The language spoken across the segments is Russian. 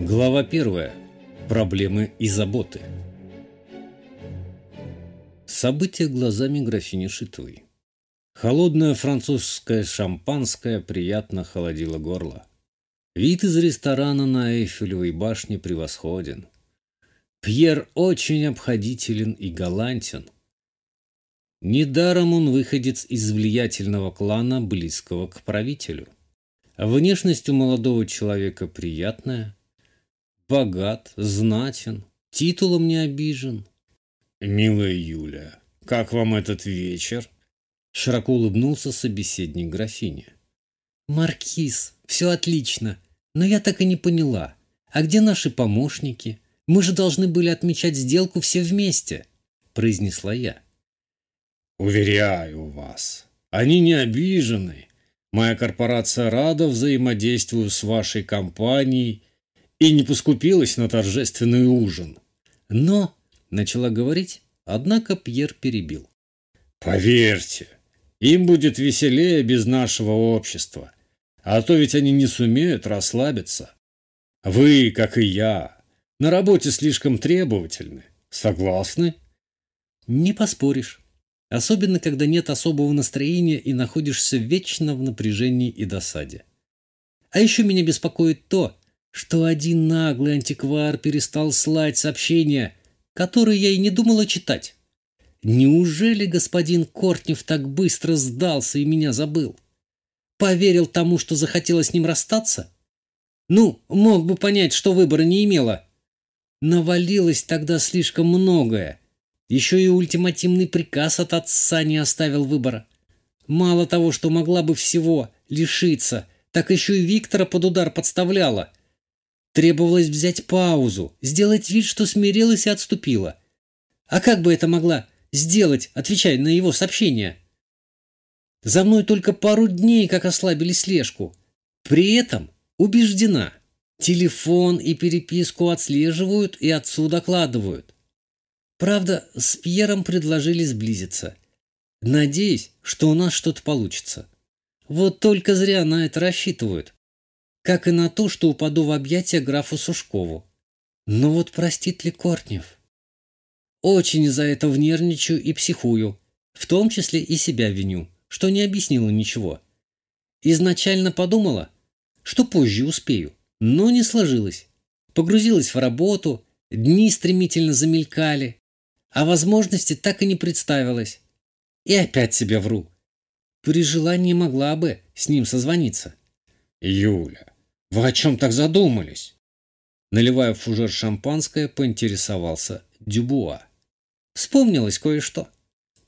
Глава первая. Проблемы и заботы. События глазами графини Шитовой. Холодное французское шампанское приятно холодило горло. Вид из ресторана на Эйфелевой башне превосходен. Пьер очень обходителен и галантен. Недаром он выходец из влиятельного клана, близкого к правителю. Внешность у молодого человека приятная – богат, знатен, титулом не обижен. «Милая Юля, как вам этот вечер?» Широко улыбнулся собеседник графини. «Маркиз, все отлично, но я так и не поняла. А где наши помощники? Мы же должны были отмечать сделку все вместе», произнесла я. «Уверяю вас, они не обижены. Моя корпорация рада взаимодействию с вашей компанией и не поскупилась на торжественный ужин. Но, начала говорить, однако Пьер перебил. Поверьте, им будет веселее без нашего общества, а то ведь они не сумеют расслабиться. Вы, как и я, на работе слишком требовательны. Согласны? Не поспоришь. Особенно, когда нет особого настроения и находишься вечно в напряжении и досаде. А еще меня беспокоит то, что один наглый антиквар перестал слать сообщения, которые я и не думала читать. Неужели господин Кортнев так быстро сдался и меня забыл? Поверил тому, что захотела с ним расстаться? Ну, мог бы понять, что выбора не имела. Навалилось тогда слишком многое. Еще и ультимативный приказ от отца не оставил выбора. Мало того, что могла бы всего лишиться, так еще и Виктора под удар подставляла – Требовалось взять паузу, сделать вид, что смирилась и отступила. А как бы это могла сделать, отвечая на его сообщения? За мной только пару дней, как ослабили слежку. При этом убеждена, телефон и переписку отслеживают и отцу докладывают. Правда, с Пьером предложили сблизиться. Надеюсь, что у нас что-то получится. Вот только зря на это рассчитывают как и на то, что упаду в объятия графу Сушкову. Но вот простит ли Кортнев? Очень за это внервничаю и психую, в том числе и себя виню, что не объяснила ничего. Изначально подумала, что позже успею, но не сложилось. Погрузилась в работу, дни стремительно замелькали, а возможности так и не представилось. И опять себя вру. При желании могла бы с ним созвониться. «Юля, вы о чем так задумались?» Наливая в фужер шампанское, поинтересовался Дюбуа. Вспомнилось кое-что.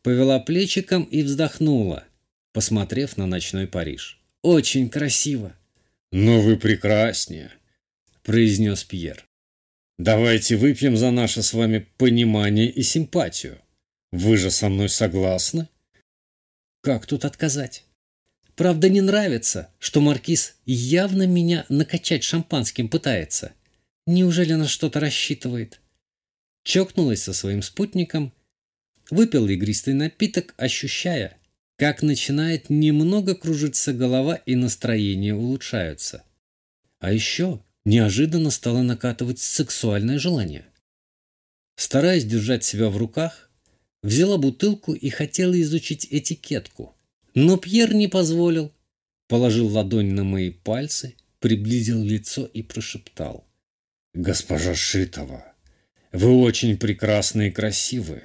Повела плечиком и вздохнула, посмотрев на ночной Париж. «Очень красиво!» «Но вы прекраснее!» – произнес Пьер. «Давайте выпьем за наше с вами понимание и симпатию. Вы же со мной согласны?» «Как тут отказать?» Правда, не нравится, что маркиз явно меня накачать шампанским пытается. Неужели на что-то рассчитывает? Чокнулась со своим спутником, выпил игристый напиток, ощущая, как начинает немного кружиться голова и настроение улучшаются. А еще неожиданно стало накатывать сексуальное желание. Стараясь держать себя в руках, взяла бутылку и хотела изучить этикетку – но Пьер не позволил. Положил ладонь на мои пальцы, приблизил лицо и прошептал. «Госпожа Шитова, вы очень прекрасны и красивы.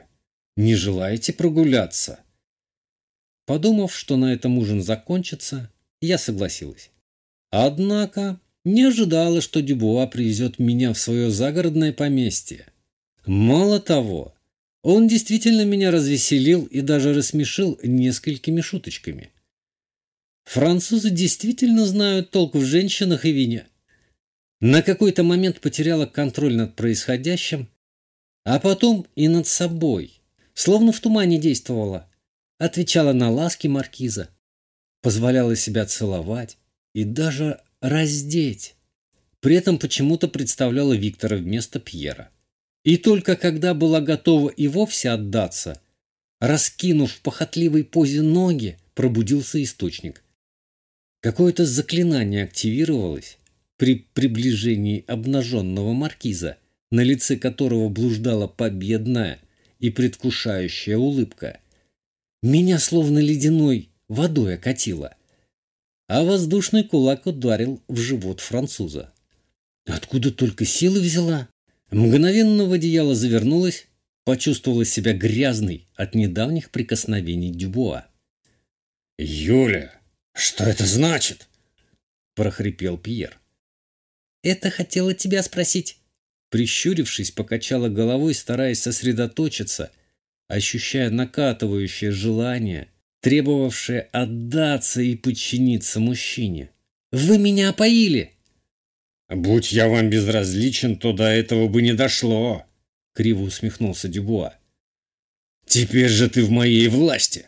Не желаете прогуляться?» Подумав, что на этом ужин закончится, я согласилась. Однако не ожидала, что Дюбуа привезет меня в свое загородное поместье. Мало того, он действительно меня развеселил и даже рассмешил несколькими шуточками. Французы действительно знают толк в женщинах и вине. На какой-то момент потеряла контроль над происходящим, а потом и над собой, словно в тумане действовала. Отвечала на ласки маркиза, позволяла себя целовать и даже раздеть. При этом почему-то представляла Виктора вместо Пьера. И только когда была готова и вовсе отдаться, раскинув в похотливой позе ноги, пробудился источник. Какое-то заклинание активировалось, при приближении обнаженного маркиза, на лице которого блуждала победная и предвкушающая улыбка. Меня словно ледяной водой окатило, а воздушный кулак ударил в живот француза. Откуда только силы взяла? Мгновенно в одеяло завернулась, почувствовала себя грязной от недавних прикосновений Дюбуа. «Юля, что это значит?» – прохрипел Пьер. «Это хотела тебя спросить». Прищурившись, покачала головой, стараясь сосредоточиться, ощущая накатывающее желание, требовавшее отдаться и подчиниться мужчине. «Вы меня опоили!» «Будь я вам безразличен, то до этого бы не дошло», — криво усмехнулся Дюбуа. «Теперь же ты в моей власти!»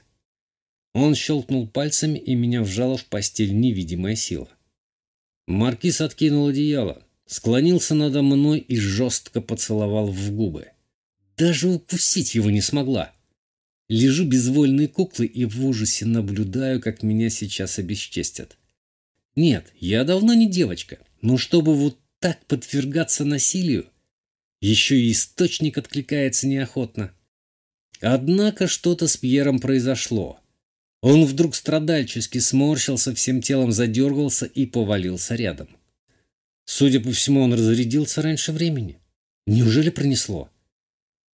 Он щелкнул пальцами, и меня вжала в постель невидимая сила. Маркиз откинул одеяло, склонился надо мной и жестко поцеловал в губы. Даже укусить его не смогла. Лежу безвольной куклой и в ужасе наблюдаю, как меня сейчас обесчестят. Нет, я давно не девочка, но чтобы вот так подвергаться насилию, еще и источник откликается неохотно. Однако что-то с Пьером произошло. Он вдруг страдальчески сморщился, всем телом задергался и повалился рядом. Судя по всему, он разрядился раньше времени. Неужели пронесло?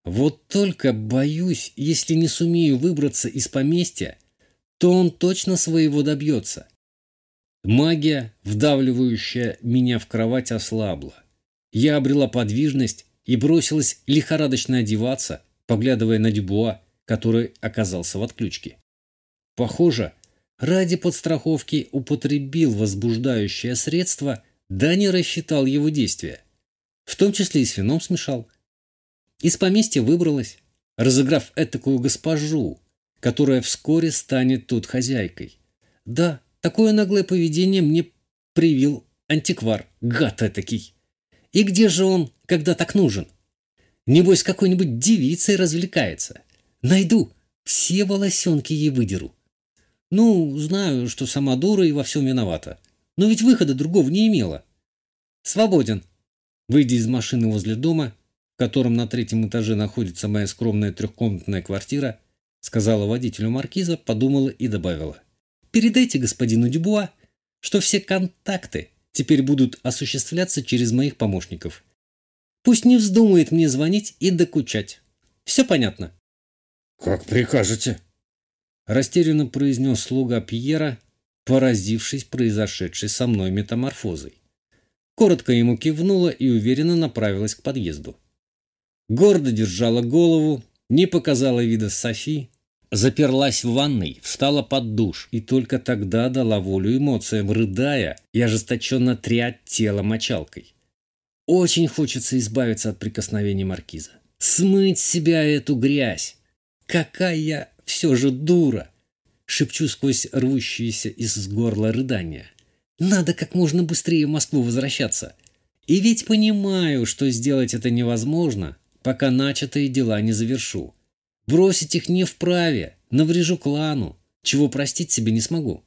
Вот только боюсь, если не сумею выбраться из поместья, то он точно своего добьется. Магия, вдавливающая меня в кровать, ослабла. Я обрела подвижность и бросилась лихорадочно одеваться, поглядывая на Дюбуа, который оказался в отключке. Похоже, ради подстраховки употребил возбуждающее средство, да не рассчитал его действия. В том числе и с вином смешал. Из поместья выбралась, разыграв этакую госпожу, которая вскоре станет тут хозяйкой. Да, Такое наглое поведение мне привил антиквар, гад этакий. И где же он, когда так нужен? Небось, какой-нибудь девицей развлекается. Найду, все волосенки ей выдеру. Ну, знаю, что сама дура и во всем виновата. Но ведь выхода другого не имела. Свободен. Выйдя из машины возле дома, в котором на третьем этаже находится моя скромная трехкомнатная квартира, сказала водителю маркиза, подумала и добавила. Передайте господину Дюбуа, что все контакты теперь будут осуществляться через моих помощников. Пусть не вздумает мне звонить и докучать. Все понятно?» «Как прикажете?» Растерянно произнес слуга Пьера, поразившись произошедшей со мной метаморфозой. Коротко ему кивнула и уверенно направилась к подъезду. Гордо держала голову, не показала вида Софи, Заперлась в ванной, встала под душ и только тогда дала волю эмоциям, рыдая и ожесточенно трять тело мочалкой. Очень хочется избавиться от прикосновений маркиза. Смыть с себя эту грязь. Какая я все же дура! Шепчу сквозь рвущиеся из горла рыдания. Надо как можно быстрее в Москву возвращаться. И ведь понимаю, что сделать это невозможно, пока начатые дела не завершу. Бросить их не вправе, наврежу клану, чего простить себе не смогу.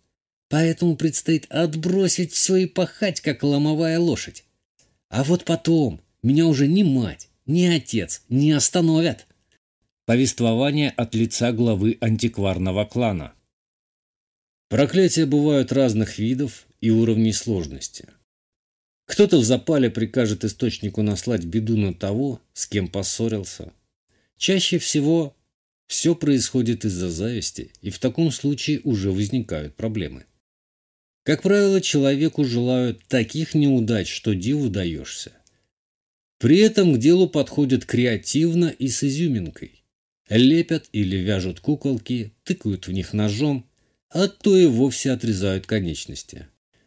Поэтому предстоит отбросить все и пахать, как ломовая лошадь. А вот потом меня уже ни мать, ни отец не остановят. Повествование от лица главы антикварного клана. Проклятия бывают разных видов и уровней сложности. Кто-то в запале прикажет источнику наслать беду на того, с кем поссорился. Чаще всего все происходит из-за зависти, и в таком случае уже возникают проблемы. Как правило, человеку желают таких неудач, что диву даешься. При этом к делу подходят креативно и с изюминкой. Лепят или вяжут куколки, тыкают в них ножом, а то и вовсе отрезают конечности.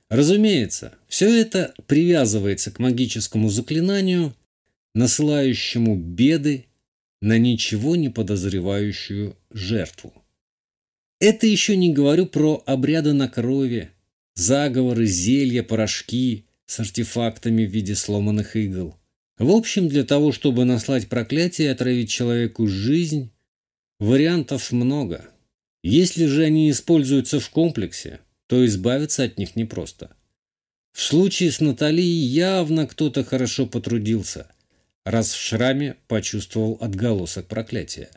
Разумеется, все это привязывается к магическому заклинанию, насылающему беды на ничего не подозревающую жертву. Это еще не говорю про обряды на крови, заговоры, зелья, порошки с артефактами в виде сломанных игл. В общем, для того, чтобы наслать проклятие и отравить человеку жизнь, вариантов много. Если же они используются в комплексе, то избавиться от них непросто. В случае с Натальей явно кто-то хорошо потрудился, раз в шраме почувствовал отголосок проклятия.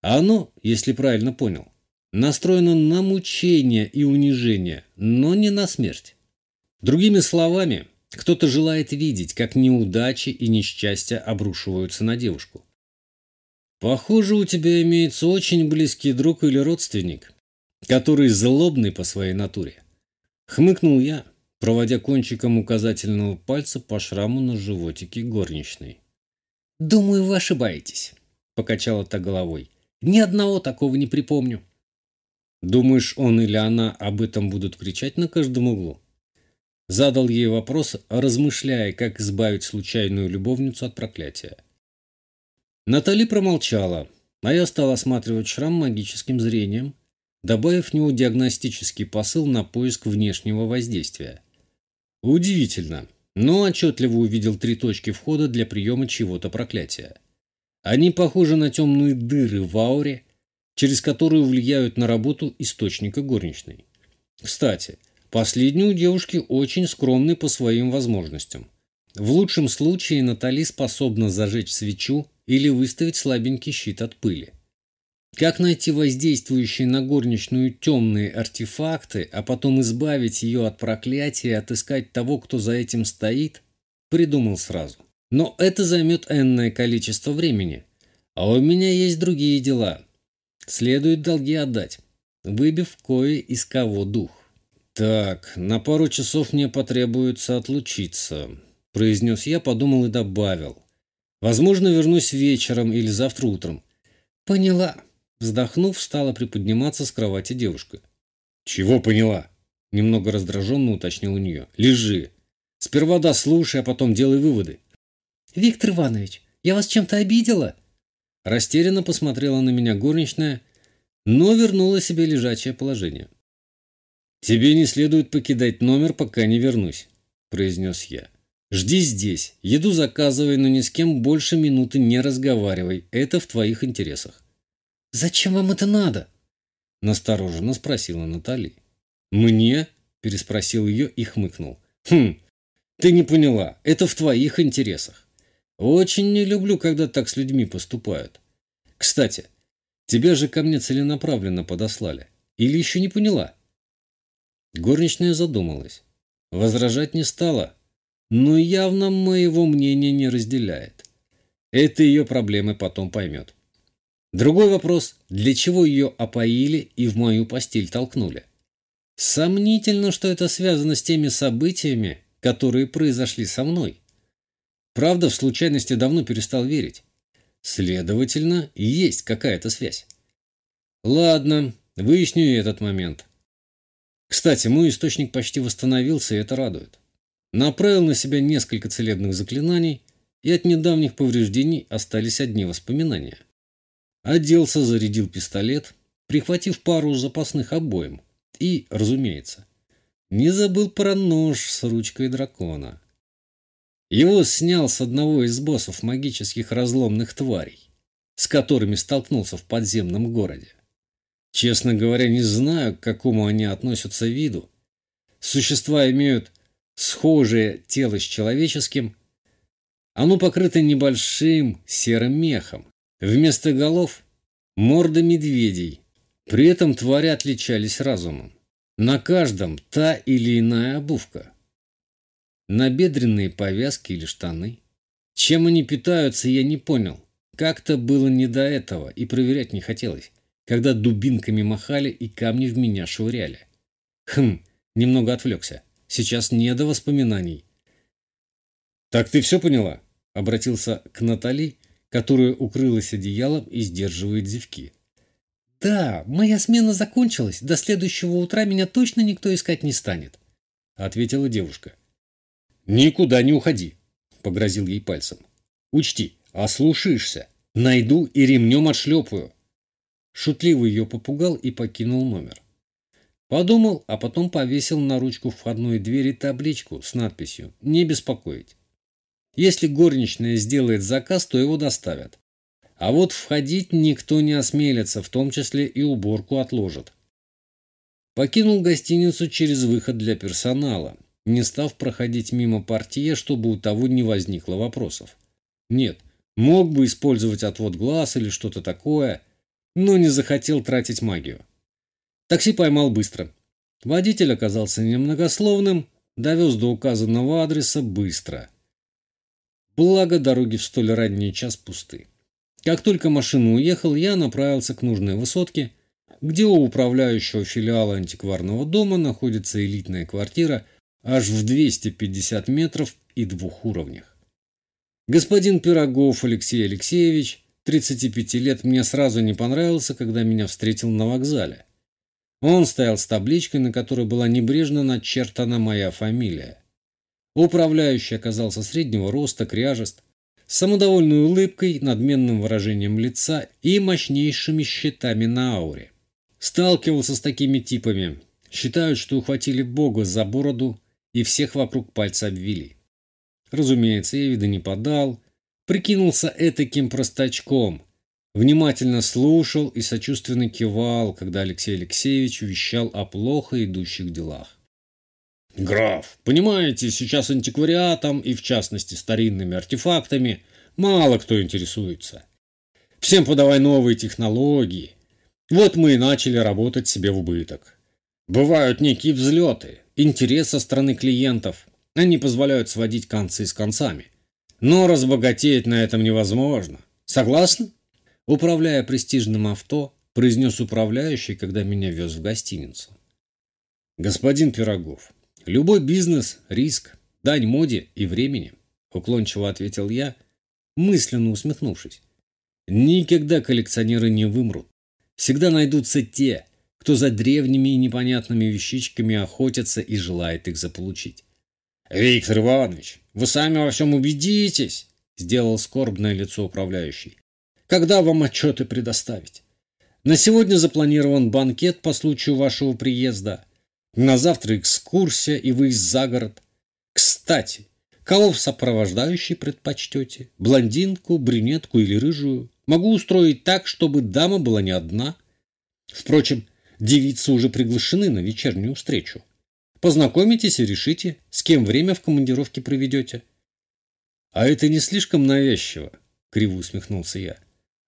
А оно, если правильно понял, настроено на мучение и унижение, но не на смерть. Другими словами, кто-то желает видеть, как неудачи и несчастья обрушиваются на девушку. Похоже, у тебя имеется очень близкий друг или родственник, который злобный по своей натуре. Хмыкнул я, проводя кончиком указательного пальца по шраму на животике горничной. «Думаю, вы ошибаетесь», — покачала та головой. «Ни одного такого не припомню». «Думаешь, он или она об этом будут кричать на каждом углу?» Задал ей вопрос, размышляя, как избавить случайную любовницу от проклятия. Натали промолчала, а я стал осматривать шрам магическим зрением, добавив в него диагностический посыл на поиск внешнего воздействия. Удивительно, но отчетливо увидел три точки входа для приема чего-то проклятия. Они похожи на темные дыры в ауре, через которые влияют на работу источника горничной. Кстати, Последний у девушки очень скромный по своим возможностям. В лучшем случае Натали способна зажечь свечу или выставить слабенький щит от пыли. Как найти воздействующие на горничную темные артефакты, а потом избавить ее от проклятия и отыскать того, кто за этим стоит, придумал сразу. Но это займет энное количество времени. А у меня есть другие дела. Следует долги отдать, выбив кое из кого дух. «Так, на пару часов мне потребуется отлучиться», – произнес я, подумал и добавил. «Возможно, вернусь вечером или завтра утром». «Поняла», – вздохнув, стала приподниматься с кровати девушка. «Чего поняла?» – немного раздраженно уточнил у нее. «Лежи. Сперва дослушай, а потом делай выводы». «Виктор Иванович, я вас чем-то обидела?» Растерянно посмотрела на меня горничная, но вернула себе лежачее положение. «Тебе не следует покидать номер, пока не вернусь», – произнес я. «Жди здесь. Еду заказывай, но ни с кем больше минуты не разговаривай. Это в твоих интересах». «Зачем вам это надо?» – настороженно спросила Натали. «Мне?» – переспросил ее и хмыкнул. «Хм, ты не поняла. Это в твоих интересах. Очень не люблю, когда так с людьми поступают. Кстати, тебя же ко мне целенаправленно подослали. Или еще не поняла?» Горничная задумалась. Возражать не стала, но явно моего мнения не разделяет. Это ее проблемы потом поймет. Другой вопрос, для чего ее опоили и в мою постель толкнули? Сомнительно, что это связано с теми событиями, которые произошли со мной. Правда, в случайности давно перестал верить. Следовательно, есть какая-то связь. Ладно, выясню этот момент. Кстати, мой источник почти восстановился, и это радует. Направил на себя несколько целебных заклинаний, и от недавних повреждений остались одни воспоминания. Оделся, зарядил пистолет, прихватив пару запасных обоим. И, разумеется, не забыл про нож с ручкой дракона. Его снял с одного из боссов магических разломных тварей, с которыми столкнулся в подземном городе. Честно говоря, не знаю, к какому они относятся виду. Существа имеют схожее тело с человеческим. Оно покрыто небольшим серым мехом. Вместо голов – морда медведей. При этом твари отличались разумом. На каждом та или иная обувка. Набедренные повязки или штаны. Чем они питаются, я не понял. Как-то было не до этого и проверять не хотелось когда дубинками махали и камни в меня швыряли. Хм, немного отвлекся. Сейчас не до воспоминаний. «Так ты все поняла?» – обратился к Натали, которая укрылась одеялом и сдерживает зевки. «Да, моя смена закончилась. До следующего утра меня точно никто искать не станет», – ответила девушка. «Никуда не уходи», – погрозил ей пальцем. «Учти, ослушаешься. Найду и ремнем отшлепаю. Шутливо ее попугал и покинул номер. Подумал, а потом повесил на ручку входной двери табличку с надписью «Не беспокоить». Если горничная сделает заказ, то его доставят. А вот входить никто не осмелится, в том числе и уборку отложат. Покинул гостиницу через выход для персонала, не став проходить мимо портье, чтобы у того не возникло вопросов. Нет, мог бы использовать отвод глаз или что-то такое, но не захотел тратить магию. Такси поймал быстро. Водитель оказался немногословным, довез до указанного адреса быстро. Благо, дороги в столь ранний час пусты. Как только машина уехала, я направился к нужной высотке, где у управляющего филиала антикварного дома находится элитная квартира аж в 250 метров и двух уровнях. Господин Пирогов Алексей Алексеевич, 35 лет, мне сразу не понравился, когда меня встретил на вокзале. Он стоял с табличкой, на которой была небрежно начертана моя фамилия. Управляющий оказался среднего роста, кряжест, с самодовольной улыбкой, надменным выражением лица и мощнейшими щитами на ауре. Сталкивался с такими типами. Считают, что ухватили Бога за бороду и всех вокруг пальца обвели. Разумеется, я вида не подал, прикинулся этаким простачком, внимательно слушал и сочувственно кивал, когда Алексей Алексеевич вещал о плохо идущих делах. «Граф, понимаете, сейчас антиквариатом и, в частности, старинными артефактами мало кто интересуется. Всем подавай новые технологии. Вот мы и начали работать себе в убыток. Бывают некие взлеты, интерес со стороны клиентов. Они позволяют сводить концы с концами. Но разбогатеть на этом невозможно. Согласны? Управляя престижным авто, произнес управляющий, когда меня вез в гостиницу. Господин Пирогов, любой бизнес – риск, дань моде и времени, уклончиво ответил я, мысленно усмехнувшись. Никогда коллекционеры не вымрут. Всегда найдутся те, кто за древними и непонятными вещичками охотится и желает их заполучить. «Виктор Иванович, вы сами во всем убедитесь!» – сделал скорбное лицо управляющий. «Когда вам отчеты предоставить? На сегодня запланирован банкет по случаю вашего приезда. На завтра экскурсия и выезд за город. Кстати, кого в сопровождающей предпочтете? Блондинку, брюнетку или рыжую? Могу устроить так, чтобы дама была не одна. Впрочем, Девицы уже приглашены на вечернюю встречу. Познакомитесь и решите, с кем время в командировке проведете. А это не слишком навязчиво, криво усмехнулся я.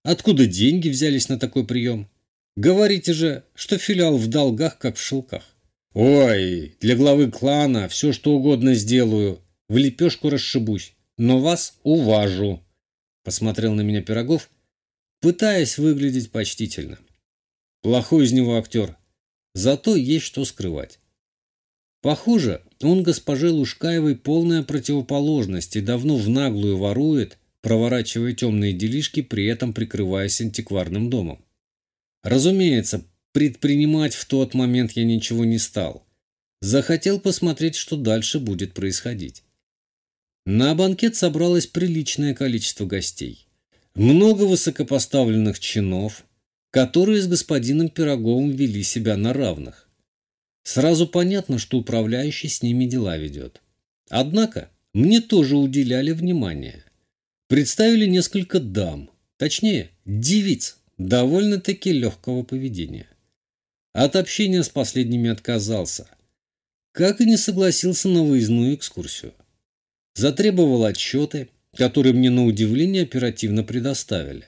Откуда деньги взялись на такой прием? Говорите же, что филиал в долгах, как в шелках. Ой, для главы клана все что угодно сделаю, в лепешку расшибусь, но вас уважу. Посмотрел на меня Пирогов, пытаясь выглядеть почтительно. Плохой из него актер. Зато есть что скрывать. Похоже, он госпоже Лужкаевой полная противоположность и давно в наглую ворует, проворачивая темные делишки, при этом прикрываясь антикварным домом. Разумеется, предпринимать в тот момент я ничего не стал. Захотел посмотреть, что дальше будет происходить. На банкет собралось приличное количество гостей. Много высокопоставленных чинов, которые с господином Пироговым вели себя на равных. Сразу понятно, что управляющий с ними дела ведет. Однако мне тоже уделяли внимание. Представили несколько дам, точнее, девиц, довольно-таки легкого поведения. От общения с последними отказался, как и не согласился на выездную экскурсию. Затребовал отчеты, которые мне на удивление оперативно предоставили.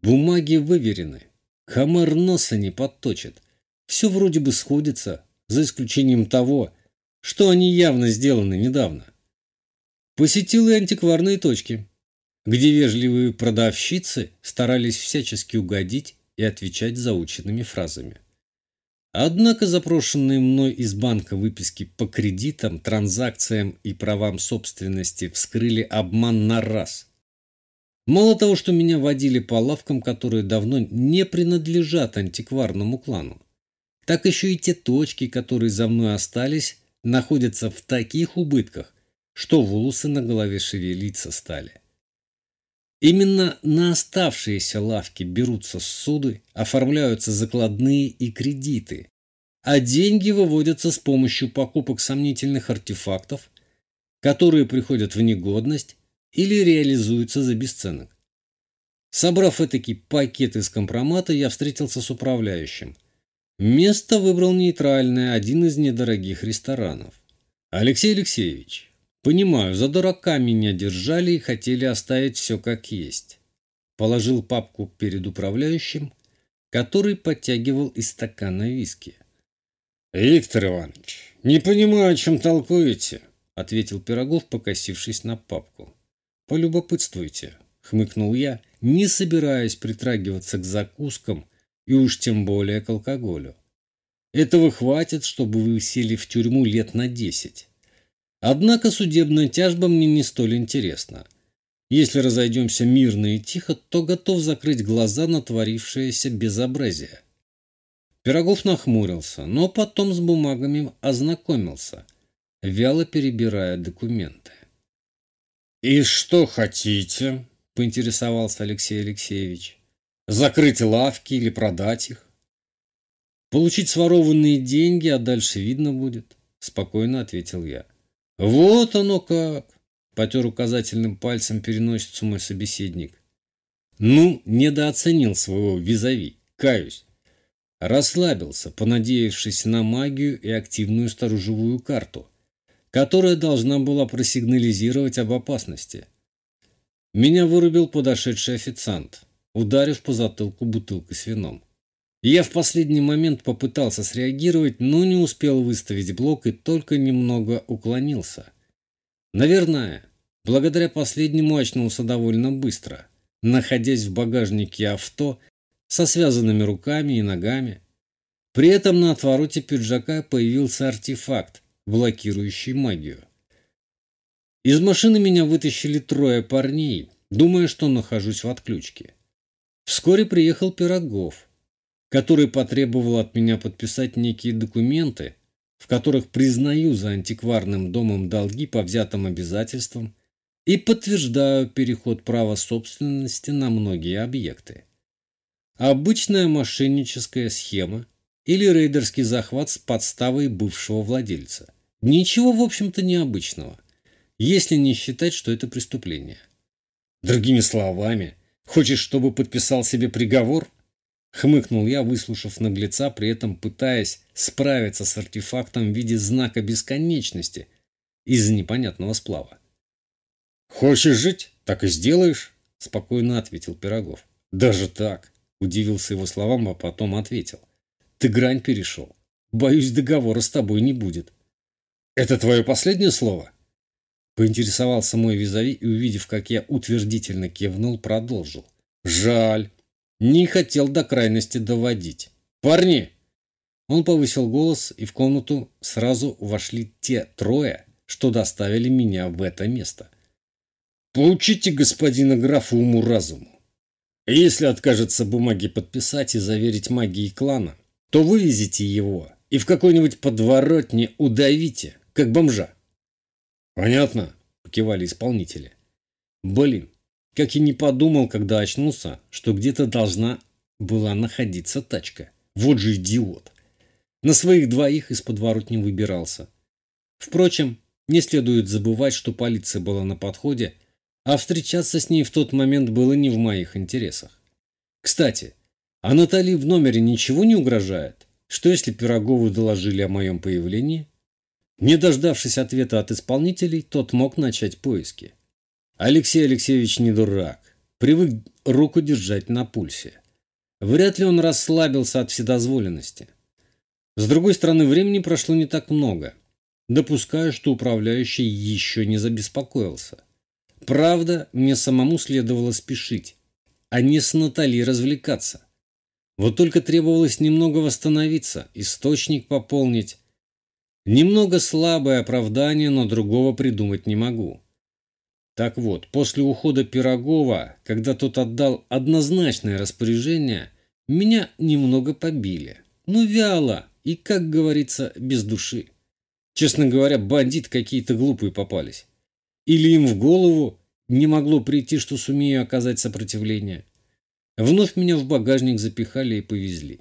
Бумаги выверены, Комар носа не подточит. Все вроде бы сходится, за исключением того, что они явно сделаны недавно. Посетил и антикварные точки, где вежливые продавщицы старались всячески угодить и отвечать заученными фразами. Однако запрошенные мной из банка выписки по кредитам, транзакциям и правам собственности вскрыли обман на раз – Мало того, что меня водили по лавкам, которые давно не принадлежат антикварному клану, так еще и те точки, которые за мной остались, находятся в таких убытках, что волосы на голове шевелиться стали. Именно на оставшиеся лавки берутся суды, оформляются закладные и кредиты, а деньги выводятся с помощью покупок сомнительных артефактов, которые приходят в негодность или реализуются за бесценок. Собрав этакий пакет из компромата, я встретился с управляющим. Место выбрал нейтральное, один из недорогих ресторанов. Алексей Алексеевич, понимаю, за дурака меня держали и хотели оставить все как есть. Положил папку перед управляющим, который подтягивал из стакана виски. Виктор Иванович, не понимаю, о чем толкуете, ответил Пирогов, покосившись на папку. Полюбопытствуйте, хмыкнул я, не собираясь притрагиваться к закускам и уж тем более к алкоголю. Этого хватит, чтобы вы сели в тюрьму лет на десять. Однако судебная тяжба мне не столь интересна. Если разойдемся мирно и тихо, то готов закрыть глаза на творившееся безобразие. Пирогов нахмурился, но потом с бумагами ознакомился, вяло перебирая документы. «И что хотите?» – поинтересовался Алексей Алексеевич. «Закрыть лавки или продать их?» Получить сворованные деньги, а дальше видно будет, спокойно ответил я. Вот оно как, потер указательным пальцем переносицу мой собеседник. Ну, недооценил своего визави, каюсь. Расслабился, понадеявшись на магию и активную сторожевую карту, которая должна была просигнализировать об опасности. Меня вырубил подошедший официант, ударив по затылку бутылкой с вином. Я в последний момент попытался среагировать, но не успел выставить блок и только немного уклонился. Наверное, благодаря последнему очнулся довольно быстро, находясь в багажнике авто со связанными руками и ногами. При этом на отвороте пиджака появился артефакт, блокирующий магию. Из машины меня вытащили трое парней, думая, что нахожусь в отключке. Вскоре приехал Пирогов – который потребовал от меня подписать некие документы, в которых признаю за антикварным домом долги по взятым обязательствам и подтверждаю переход права собственности на многие объекты. Обычная мошенническая схема или рейдерский захват с подставой бывшего владельца. Ничего, в общем-то, необычного, если не считать, что это преступление. Другими словами, хочешь, чтобы подписал себе приговор? Хмыкнул я, выслушав наглеца, при этом пытаясь справиться с артефактом в виде знака бесконечности из непонятного сплава. «Хочешь жить? Так и сделаешь», – спокойно ответил Пирогов. «Даже так?» – удивился его словам, а потом ответил. «Ты грань перешел. Боюсь, договора с тобой не будет». «Это твое последнее слово?» Поинтересовался мой визави и, увидев, как я утвердительно кивнул, продолжил. «Жаль. Не хотел до крайности доводить. «Парни!» Он повысил голос, и в комнату сразу вошли те трое, что доставили меня в это место. «Поучите господина графа уму-разуму. Если откажется бумаги подписать и заверить магией клана, то вывезите его и в какой-нибудь подворотне удавите, как бомжа». «Понятно», – покивали исполнители. «Блин, как и не подумал, когда очнулся, что где-то должна была находиться тачка. Вот же идиот. На своих двоих из подворот не выбирался. Впрочем, не следует забывать, что полиция была на подходе, а встречаться с ней в тот момент было не в моих интересах. Кстати, а Натали в номере ничего не угрожает? Что если Пирогову доложили о моем появлении? Не дождавшись ответа от исполнителей, тот мог начать поиски. Алексей Алексеевич не дурак. Привык руку держать на пульсе. Вряд ли он расслабился от вседозволенности. С другой стороны, времени прошло не так много. Допускаю, что управляющий еще не забеспокоился. Правда, мне самому следовало спешить, а не с Натали развлекаться. Вот только требовалось немного восстановиться, источник пополнить. Немного слабое оправдание, но другого придумать не могу. Так вот, после ухода Пирогова, когда тот отдал однозначное распоряжение, меня немного побили. Ну, вяло и, как говорится, без души. Честно говоря, бандит какие-то глупые попались. Или им в голову не могло прийти, что сумею оказать сопротивление. Вновь меня в багажник запихали и повезли.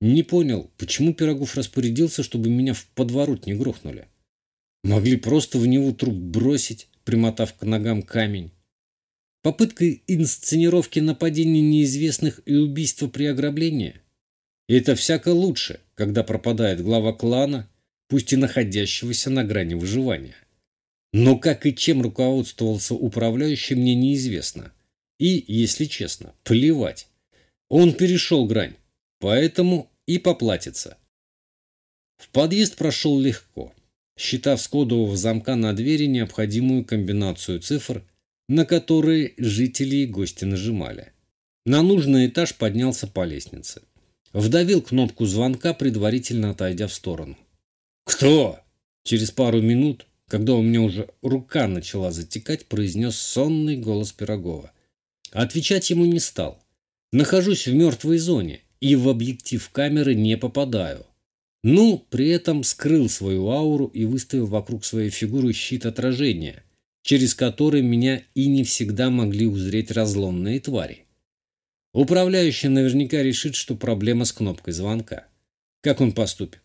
Не понял, почему Пирогов распорядился, чтобы меня в подворот не грохнули. Могли просто в него труп бросить примотав к ногам камень. Попытка инсценировки нападения неизвестных и убийства при ограблении. Это всяко лучше, когда пропадает глава клана, пусть и находящегося на грани выживания. Но как и чем руководствовался управляющий, мне неизвестно. И, если честно, плевать. Он перешел грань, поэтому и поплатится. В подъезд прошел легко, считав с кодового замка на двери необходимую комбинацию цифр, на которые жители и гости нажимали. На нужный этаж поднялся по лестнице. Вдавил кнопку звонка, предварительно отойдя в сторону. «Кто?» Через пару минут, когда у меня уже рука начала затекать, произнес сонный голос Пирогова. Отвечать ему не стал. Нахожусь в мертвой зоне и в объектив камеры не попадаю. Ну, при этом скрыл свою ауру и выставил вокруг своей фигуры щит отражения, через который меня и не всегда могли узреть разломные твари. Управляющий наверняка решит, что проблема с кнопкой звонка. Как он поступит?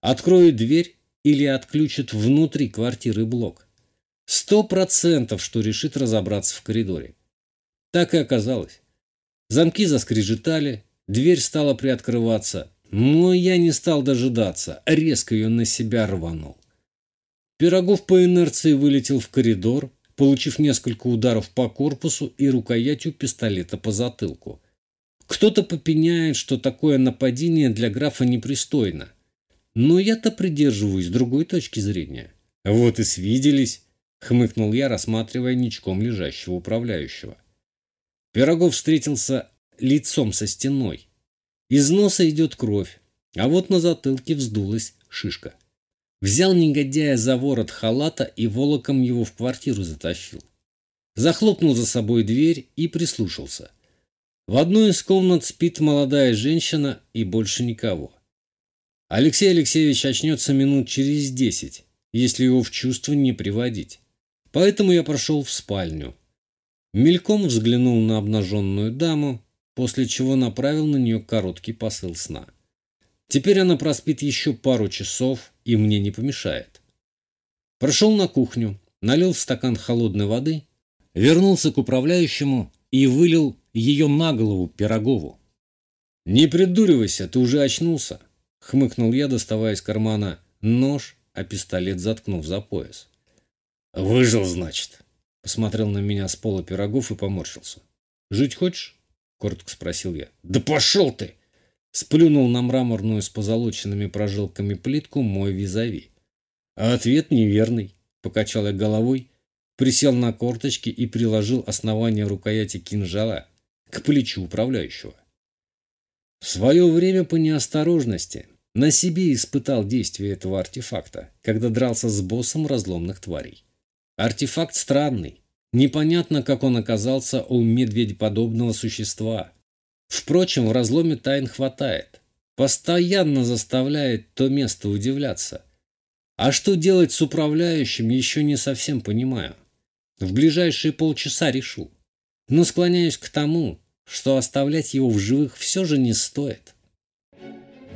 Откроет дверь или отключит внутри квартиры блок? Сто процентов, что решит разобраться в коридоре. Так и оказалось. Замки заскрежетали, дверь стала приоткрываться, но я не стал дожидаться, резко ее на себя рванул. Пирогов по инерции вылетел в коридор, получив несколько ударов по корпусу и рукоятью пистолета по затылку. Кто-то попеняет, что такое нападение для графа непристойно. Но я-то придерживаюсь другой точки зрения. Вот и свиделись, хмыкнул я, рассматривая ничком лежащего управляющего. Пирогов встретился лицом со стеной. Из носа идет кровь, а вот на затылке вздулась шишка. Взял негодяя за ворот халата и волоком его в квартиру затащил. Захлопнул за собой дверь и прислушался. В одной из комнат спит молодая женщина и больше никого. Алексей Алексеевич очнется минут через десять, если его в чувство не приводить. Поэтому я прошел в спальню. Мельком взглянул на обнаженную даму, после чего направил на нее короткий посыл сна. Теперь она проспит еще пару часов и мне не помешает. Прошел на кухню, налил в стакан холодной воды, вернулся к управляющему и вылил ее на голову Пирогову. «Не придуривайся, ты уже очнулся», — хмыкнул я, доставая из кармана нож, а пистолет заткнув за пояс. «Выжил, значит», — посмотрел на меня с пола Пирогов и поморщился. «Жить хочешь?» — коротко спросил я. «Да пошел ты!» Сплюнул на мраморную с позолоченными прожилками плитку мой визави. А ответ неверный. Покачал я головой, присел на корточки и приложил основание рукояти кинжала к плечу управляющего. В свое время по неосторожности на себе испытал действие этого артефакта, когда дрался с боссом разломных тварей. Артефакт странный. Непонятно, как он оказался у медведеподобного существа – Впрочем, в разломе тайн хватает. Постоянно заставляет то место удивляться. А что делать с управляющим, еще не совсем понимаю. В ближайшие полчаса решу. Но склоняюсь к тому, что оставлять его в живых все же не стоит.